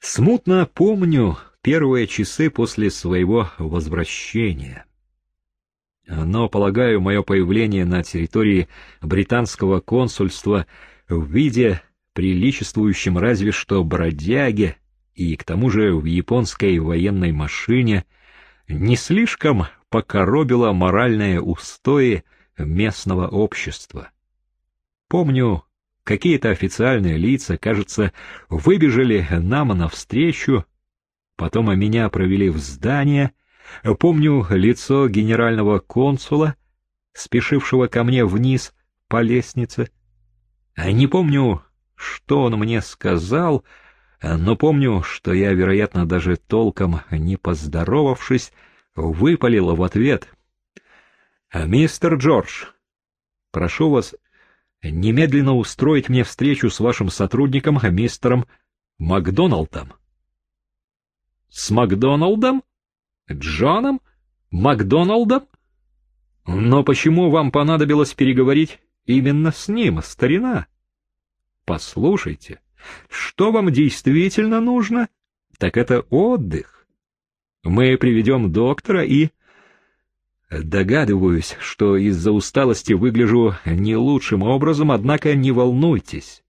Смутно помню первые часы после своего возвращения. Но, полагаю, мое появление на территории британского консульства в виде приличествующем разве что бродяге и к тому же в японской военной машине не слишком покоробило моральные устои местного общества. Помню, какие-то официальные лица, кажется, выбежали нам навстречу, потом меня провели в здание, помню лицо генерального консула, спешившего ко мне вниз по лестнице. Не помню, что он мне сказал, но помню, что я, вероятно, даже толком не поздоровавшись, выпалил в ответ. «Мистер Джордж, прошу вас немедленно устроить мне встречу с вашим сотрудником, мистером Макдоналдом». «С Макдоналдом? Джоном? Макдоналдом? Но почему вам понадобилось переговорить именно с ним, старина?» Послушайте, что вам действительно нужно, так это отдых. Мы приведем доктора и... Догадываюсь, что из-за усталости выгляжу не лучшим образом, однако не волнуйтесь.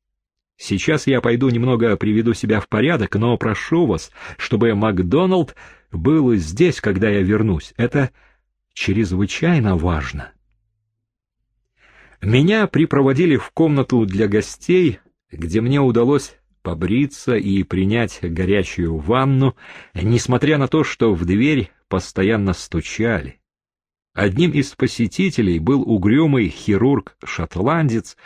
Сейчас я пойду немного приведу себя в порядок, но прошу вас, чтобы Макдоналд был здесь, когда я вернусь. Это чрезвычайно важно. Меня припроводили в комнату для гостей, где мне удалось побриться и принять горячую ванну, несмотря на то, что в дверь постоянно стучали. Одним из посетителей был угрюмый хирург-шотландец,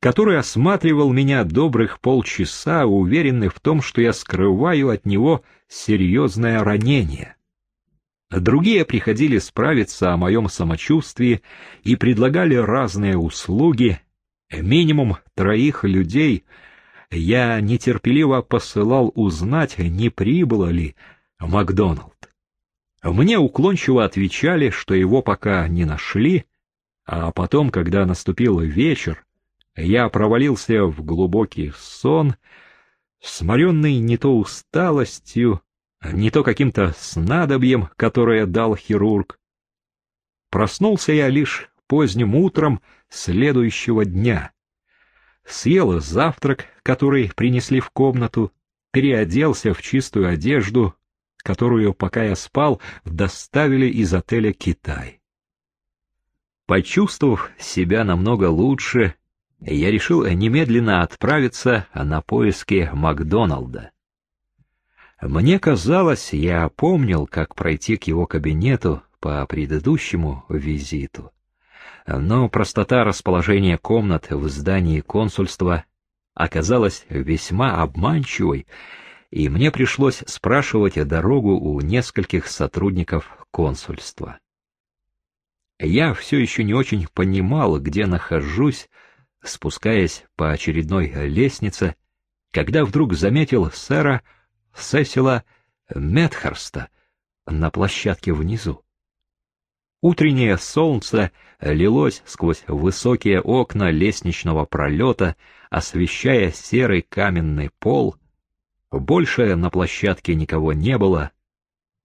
который осматривал меня добрых полчаса, уверенный в том, что я скрываю от него серьезное ранение. Другие приходили справиться о моем самочувствии и предлагали разные услуги, минимум троих людей я нетерпеливо посылал узнать, не прибыло ли Макдоналд. Мне уклончиво отвечали, что его пока не нашли, а потом, когда наступил вечер, я провалился в глубокий сон, сморенный не то усталостью, не то каким-то снадобьем, которое дал хирург. Проснулся я лишь поздним утром следующего дня. Съел завтрак, который принесли в комнату, переоделся в чистую одежду, которую, пока я спал, доставили из отеля «Китай». Почувствовав себя намного лучше, я решил немедленно отправиться на поиски Макдоналда. Мне казалось, я помнил, как пройти к его кабинету по предыдущему визиту но простота расположения комнат в здании консульства оказалась весьма обманчивой, и мне пришлось спрашивать дорогу у нескольких сотрудников консульства. Я все еще не очень понимал, где нахожусь, спускаясь по очередной лестнице, когда вдруг заметил сэра Сесила Метхарста на площадке внизу. Утреннее солнце лилось сквозь высокие окна лестничного пролета, освещая серый каменный пол. Больше на площадке никого не было.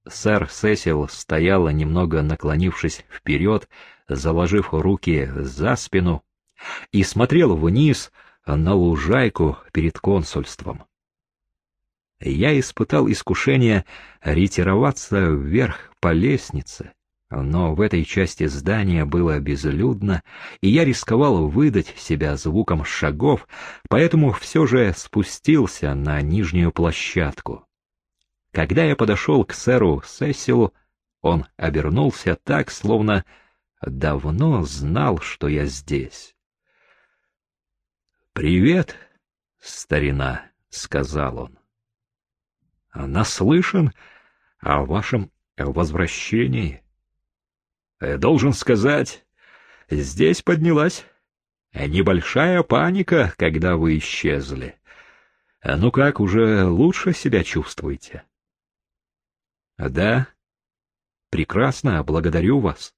Сэр Сесил стояла, немного наклонившись вперед, заложив руки за спину, и смотрел вниз на лужайку перед консульством. Я испытал искушение ретироваться вверх по лестнице, но в этой части здания было безлюдно, и я рисковал выдать себя звуком шагов, поэтому все же спустился на нижнюю площадку. Когда я подошел к сэру Сесилу, он обернулся так, словно давно знал, что я здесь. «Привет, старина», — сказал он. «Наслышан о вашем возвращении». Э, должен сказать, здесь поднялась небольшая паника, когда вы исчезли. А ну как, уже лучше себя чувствуете? Да, прекрасно, благодарю вас.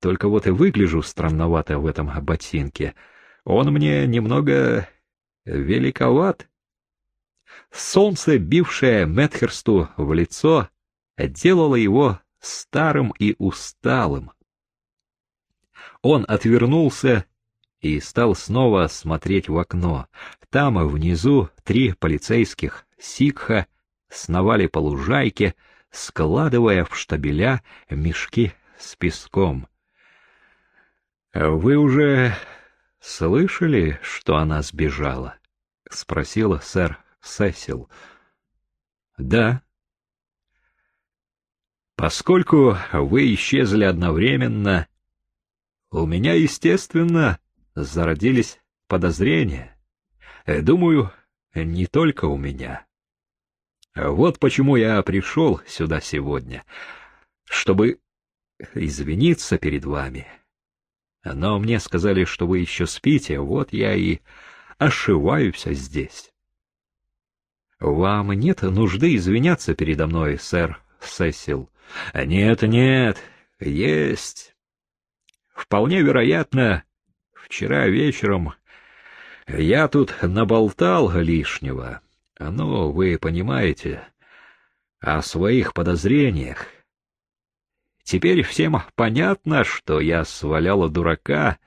Только вот и выгляжу странновато в этом ботинке. Он мне немного великоват. Солнце, бившее Метхерсту в лицо, делало его старым и усталым. Он отвернулся и стал снова смотреть в окно. Там, внизу, три полицейских сикха сновали по лужайке, складывая в штабеля мешки с песком. — Вы уже слышали, что она сбежала? — спросила сэр Сесил. — Да. — Поскольку вы исчезли одновременно, у меня, естественно, зародились подозрения. Думаю, не только у меня. Вот почему я пришел сюда сегодня, чтобы извиниться перед вами. Но мне сказали, что вы еще спите, вот я и ошиваюсь здесь. Вам нет нужды извиняться передо мной, сэр Сесил. Нет, нет, есть. Вполне вероятно, вчера вечером я тут наболтал лишнего. Ну, вы понимаете, о своих подозрениях. Теперь всем понятно, что я сваляла дурака,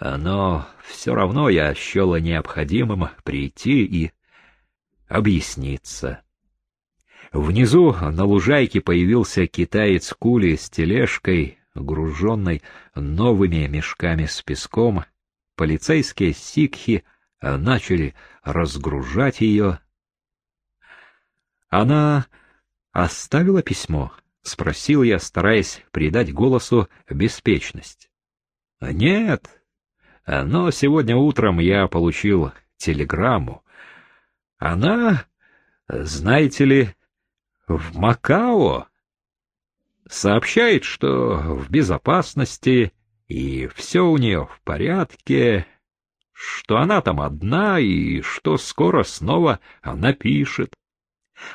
но все равно я счела необходимым прийти и объясниться. Внизу на лужайке появился китаец Кули с тележкой, груженной новыми мешками с песком. Полицейские сикхи начали разгружать ее. Она оставила письмо? — спросил я, стараясь придать голосу беспечность. — Нет, но сегодня утром я получил телеграмму. Она, знаете ли, в Макао. Сообщает, что в безопасности и все у нее в порядке, что она там одна и что скоро снова напишет.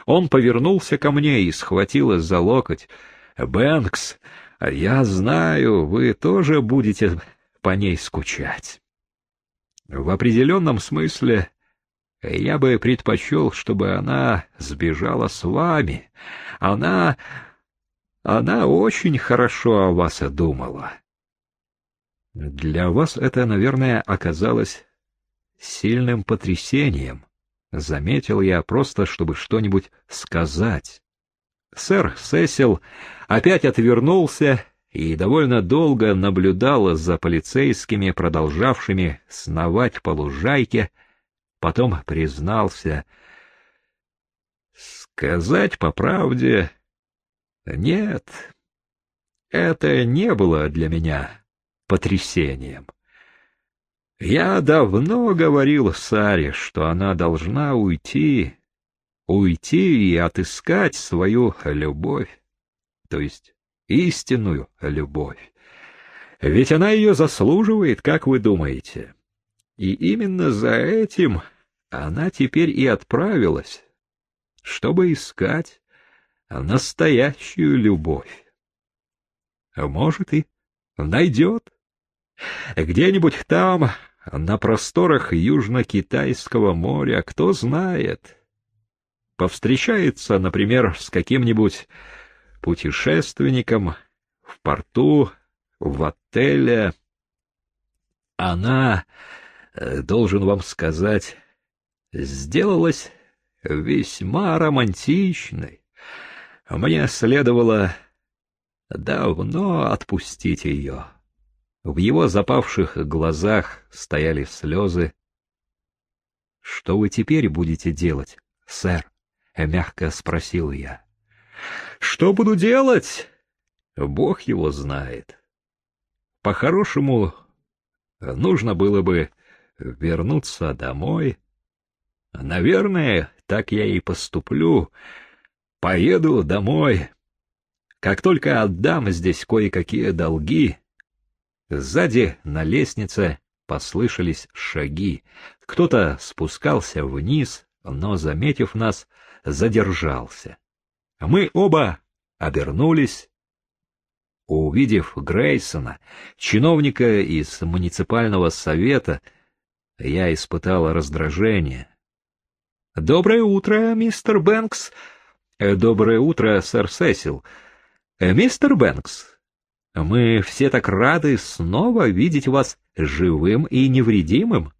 Он повернулся ко мне и схватил за локоть. «Бэнкс, я знаю, вы тоже будете по ней скучать. В определенном смысле я бы предпочел, чтобы она сбежала с вами. Она... она очень хорошо о вас думала. Для вас это, наверное, оказалось сильным потрясением. Заметил я просто, чтобы что-нибудь сказать. Сэр Сесил опять отвернулся и довольно долго наблюдал за полицейскими, продолжавшими сновать по лужайке, потом признался. Сказать по правде, нет, это не было для меня потрясением. Я давно говорил Саре, что она должна уйти, уйти и отыскать свою любовь, то есть истинную любовь. Ведь она ее заслуживает, как вы думаете. И именно за этим она теперь и отправилась, чтобы искать настоящую любовь. Может, и найдет. Где-нибудь там на просторах Южно-Китайского моря, кто знает. Повстречается, например, с каким-нибудь путешественником в порту, в отеле. Она, должен вам сказать, сделалась весьма романтичной. Мне следовало давно отпустить ее. В его запавших глазах стояли слезы. — Что вы теперь будете делать, сэр? — мягко спросил я. — Что буду делать? Бог его знает. По-хорошему, нужно было бы вернуться домой. Наверное, так я и поступлю. Поеду домой. Как только отдам здесь кое-какие долги, Сзади на лестнице послышались шаги. Кто-то спускался вниз, но, заметив нас, задержался. Мы оба обернулись. Увидев Грейсона, чиновника из муниципального совета, я испытал раздражение. Доброе утро, мистер Бэнкс. Доброе утро, сэр Сесил. Мистер Бэнкс, мы все так рады снова видеть вас живым и невредимым.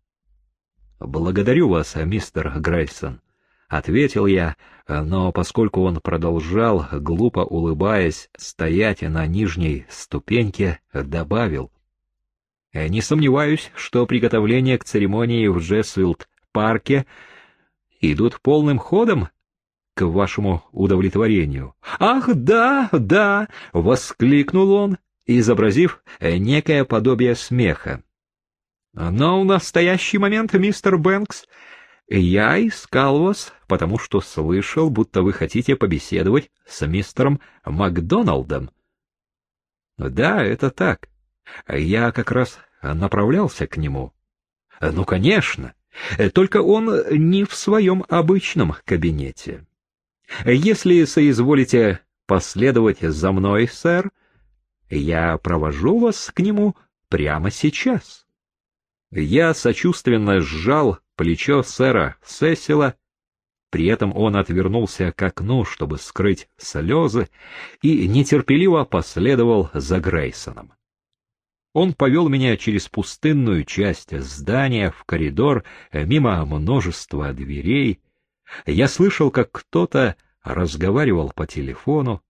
Благодарю вас, мистер Грейсон, ответил я, но поскольку он продолжал, глупо улыбаясь, стоять на нижней ступеньке, добавил: Не сомневаюсь, что приготовления к церемонии в Джессвилд-парке идут полным ходом к вашему удовлетворению. Ах, да, да, воскликнул он, изобразив некое подобие смеха. Но в настоящий момент, мистер Бэнкс, я искал вас, потому что слышал, будто вы хотите побеседовать с мистером Макдоналдом. Да, это так. Я как раз направлялся к нему. Ну, конечно. Только он не в своем обычном кабинете. Если соизволите последовать за мной, сэр, я провожу вас к нему прямо сейчас. Я сочувственно сжал плечо сэра Сесила, при этом он отвернулся к окну, чтобы скрыть слезы, и нетерпеливо последовал за Грейсоном. Он повел меня через пустынную часть здания в коридор, мимо множества дверей. Я слышал, как кто-то разговаривал по телефону.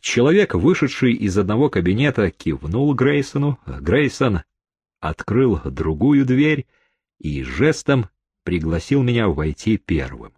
Человек, вышедший из одного кабинета, кивнул Грейсону. Грейсон открыл другую дверь и жестом пригласил меня войти первым.